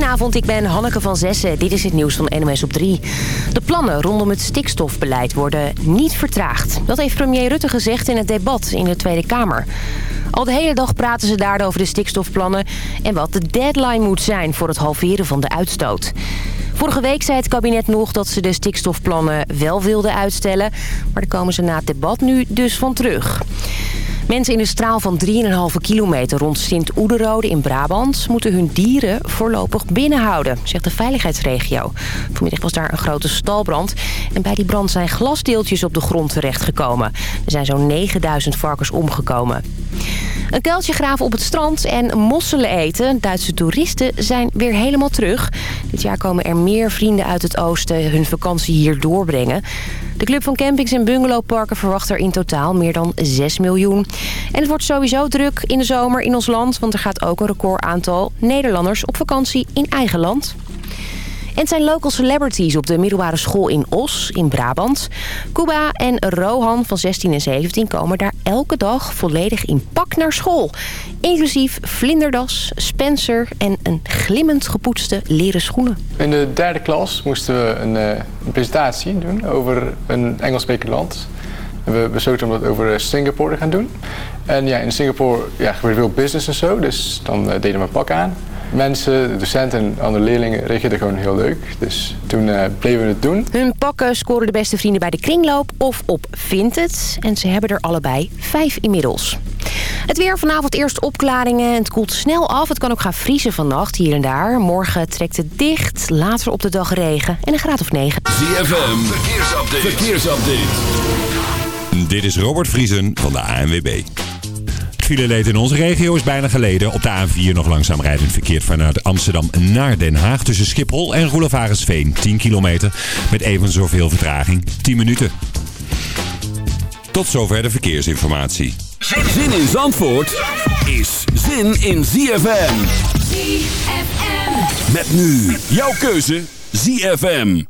Goedenavond, ik ben Hanneke van Zessen. Dit is het nieuws van NOS op 3. De plannen rondom het stikstofbeleid worden niet vertraagd. Dat heeft premier Rutte gezegd in het debat in de Tweede Kamer. Al de hele dag praten ze daar over de stikstofplannen... en wat de deadline moet zijn voor het halveren van de uitstoot. Vorige week zei het kabinet nog dat ze de stikstofplannen wel wilden uitstellen... maar daar komen ze na het debat nu dus van terug. Mensen in een straal van 3,5 kilometer rond Sint-Oederode in Brabant... moeten hun dieren voorlopig binnenhouden, zegt de veiligheidsregio. Vanmiddag was daar een grote stalbrand. En bij die brand zijn glasdeeltjes op de grond terechtgekomen. Er zijn zo'n 9000 varkens omgekomen. Een kuiltje graven op het strand en mosselen eten. Duitse toeristen zijn weer helemaal terug. Dit jaar komen er meer vrienden uit het oosten hun vakantie hier doorbrengen. De Club van Campings en Bungalowparken verwacht er in totaal meer dan 6 miljoen. En het wordt sowieso druk in de zomer in ons land... want er gaat ook een record aantal Nederlanders op vakantie in eigen land. En zijn local celebrities op de middelbare school in Os, in Brabant. Kuba en Rohan van 16 en 17 komen daar elke dag volledig in pak naar school. Inclusief vlinderdas, Spencer en een glimmend gepoetste leren schoenen. In de derde klas moesten we een, een presentatie doen over een Engels land. We besloten om dat over Singapore te gaan doen. En ja, in Singapore ja, gebeurt veel business en zo, dus dan uh, deden we een pak aan mensen, docenten en andere leerlingen reageerden gewoon heel leuk. Dus toen uh, bleven we het doen. Hun pakken scoren de beste vrienden bij de kringloop of op Vinted. En ze hebben er allebei vijf inmiddels. Het weer vanavond eerst opklaringen. Het koelt snel af. Het kan ook gaan vriezen vannacht hier en daar. Morgen trekt het dicht. Later op de dag regen en een graad of 9. ZFM, verkeersupdate. verkeersupdate. Dit is Robert Vriesen van de ANWB fileleed in onze regio is bijna geleden. Op de A4 nog langzaam rijdend verkeerd vanuit Amsterdam naar Den Haag. Tussen Schiphol en Roelevarensveen. 10 kilometer met even zoveel vertraging. 10 minuten. Tot zover de verkeersinformatie. Zin in Zandvoort is zin in ZFM. ZFM. Met nu jouw keuze ZFM.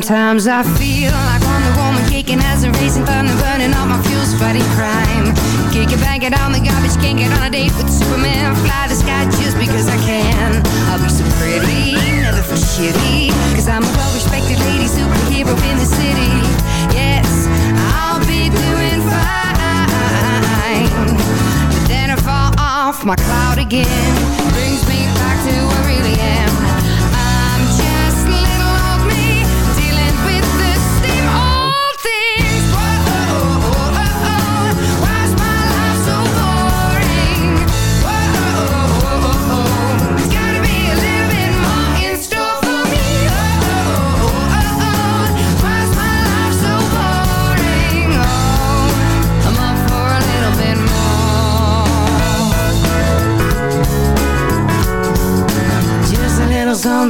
Sometimes I feel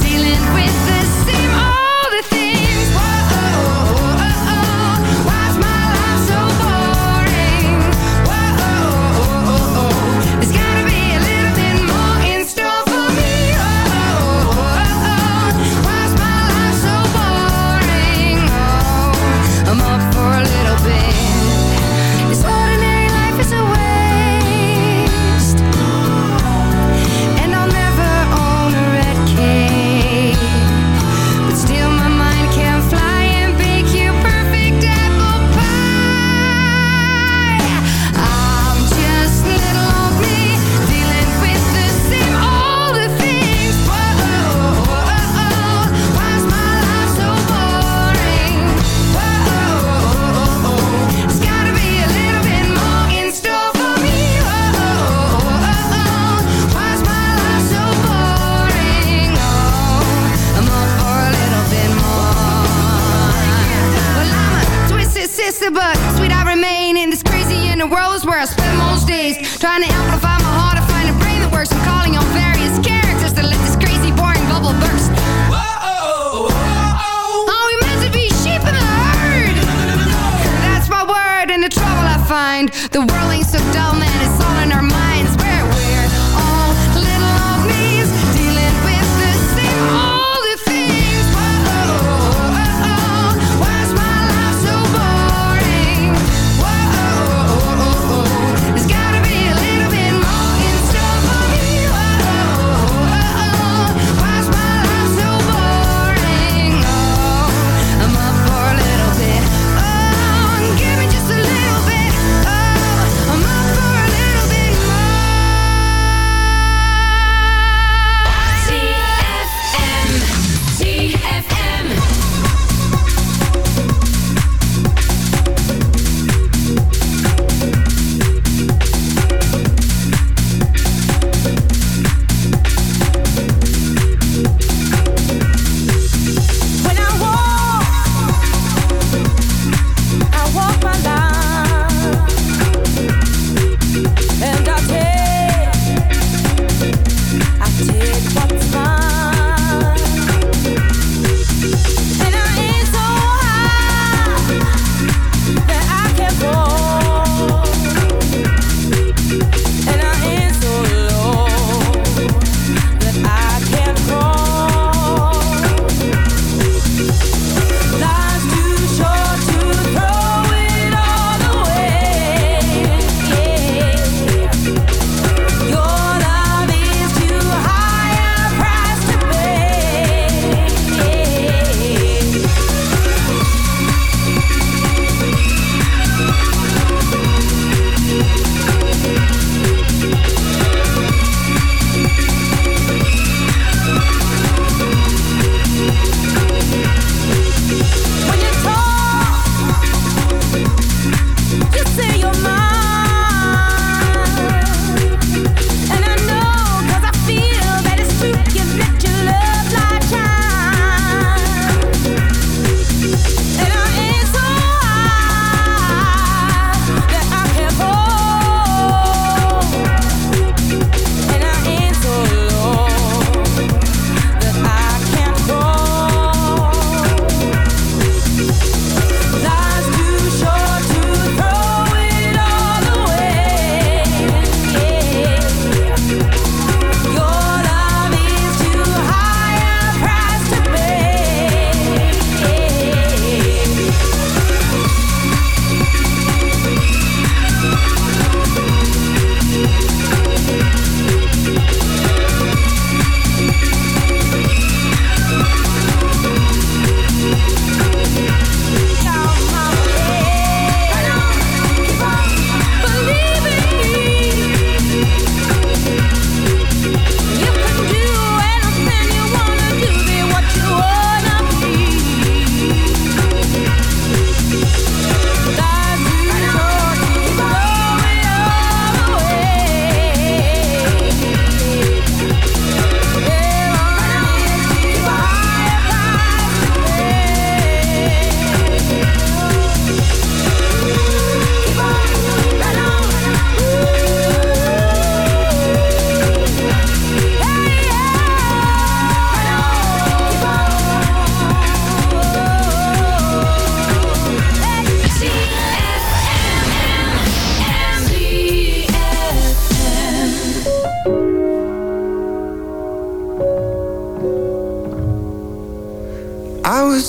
dealing with the darling, so dumb, and it's all in our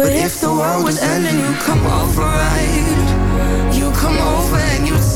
But if the world was ending, you come over, right? You come over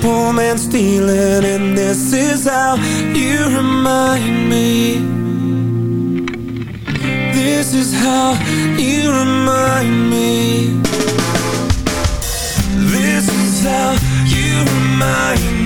poor man stealing And this is how you remind me. This is how you remind me. This is how you remind me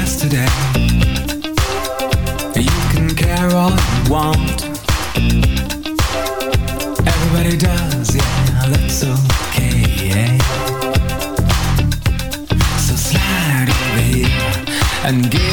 yesterday You can care all you want Everybody does, yeah, that's okay, yeah. So slide over here and give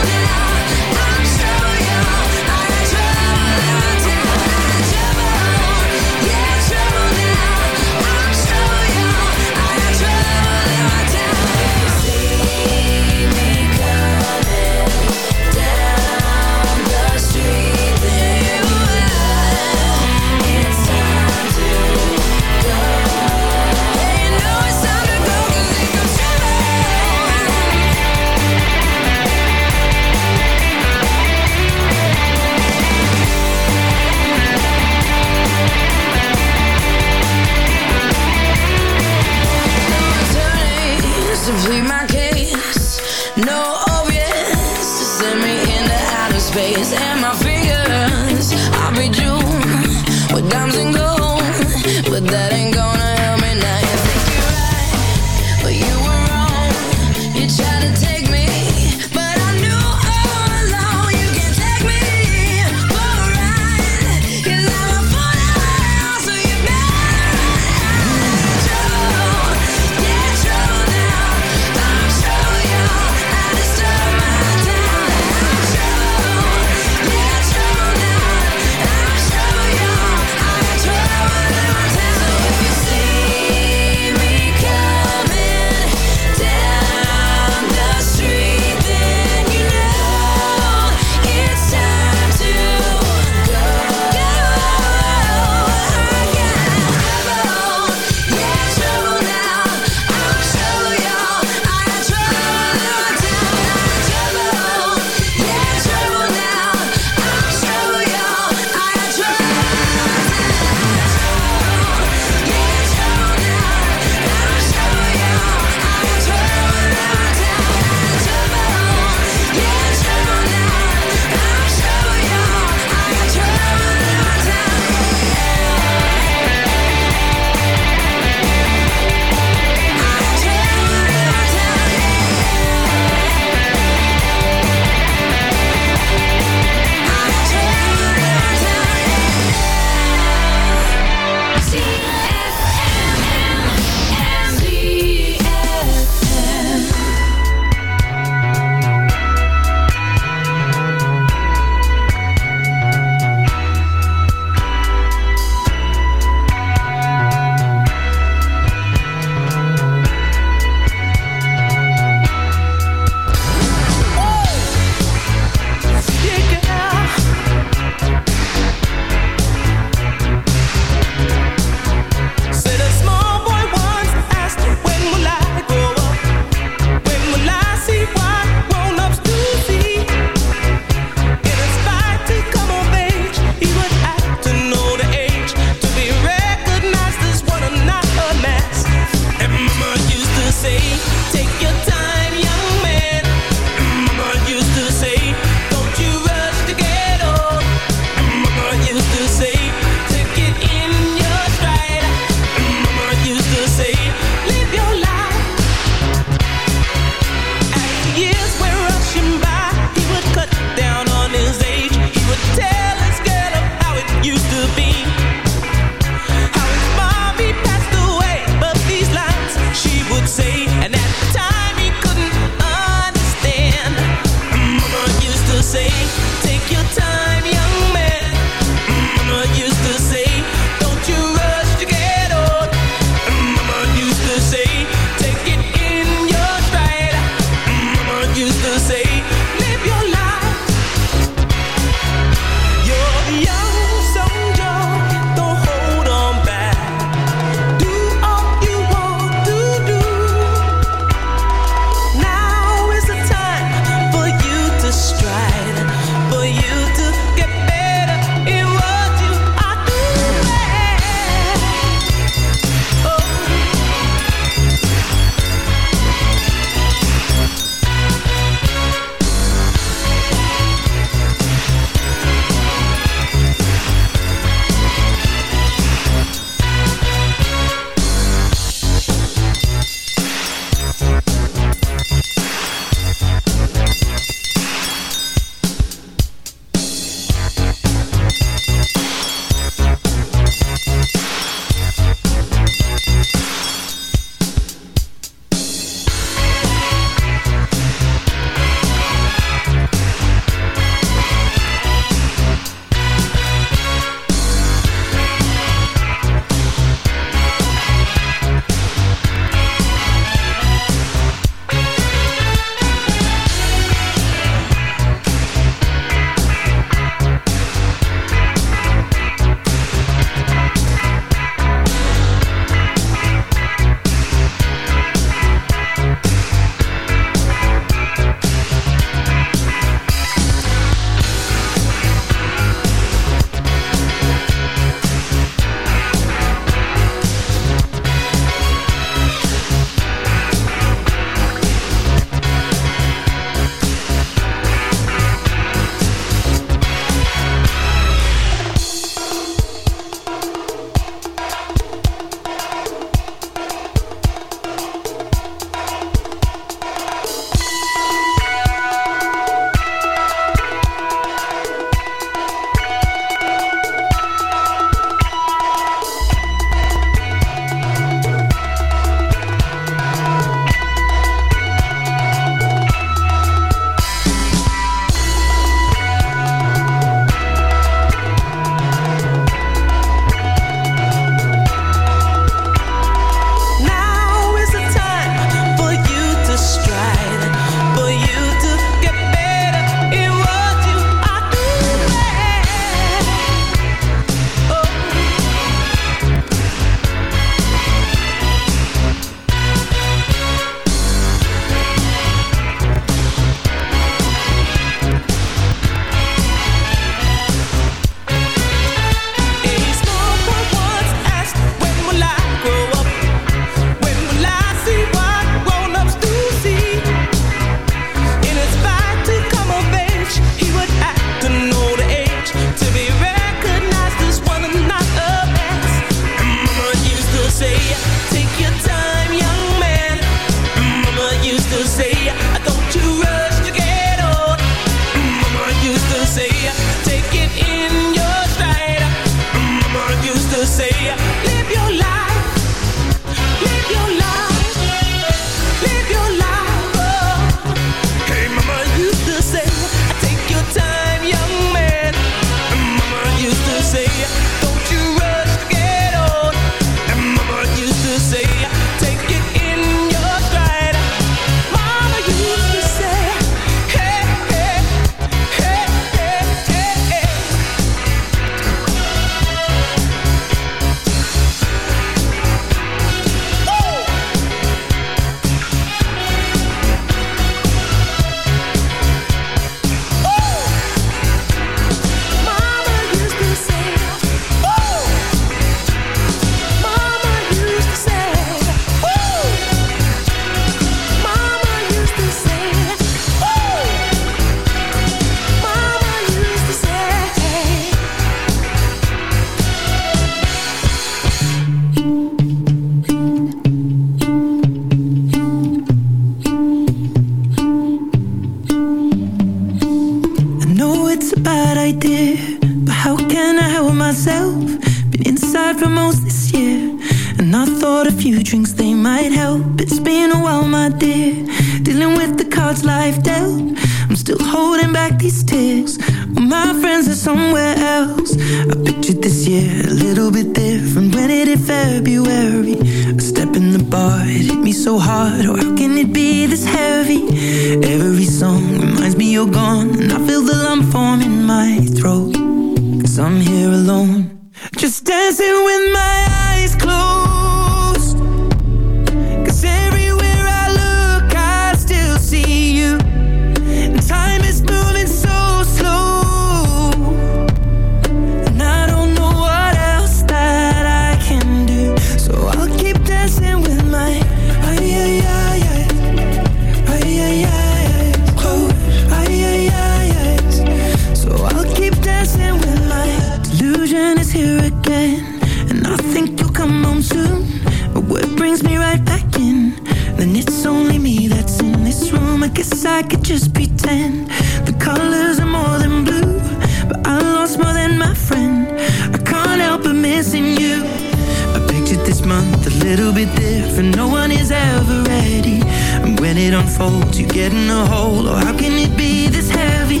it unfolds You get in a hole, oh how can it be this heavy?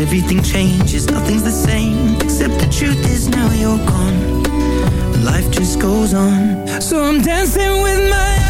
Everything changes, nothing's the same Except the truth is now you're gone Life just goes on So I'm dancing with my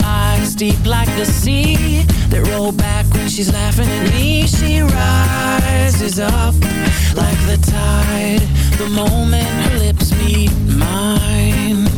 deep like the sea. That roll back when she's laughing at me. She rises up like the tide. The moment her lips meet mine.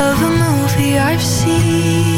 Of a movie I've seen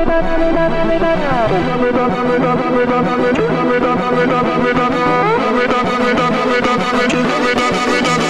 Come in, come in, come in, come in, come in, come in, come in, come in, come in, come in, come in, come in, come in, come in,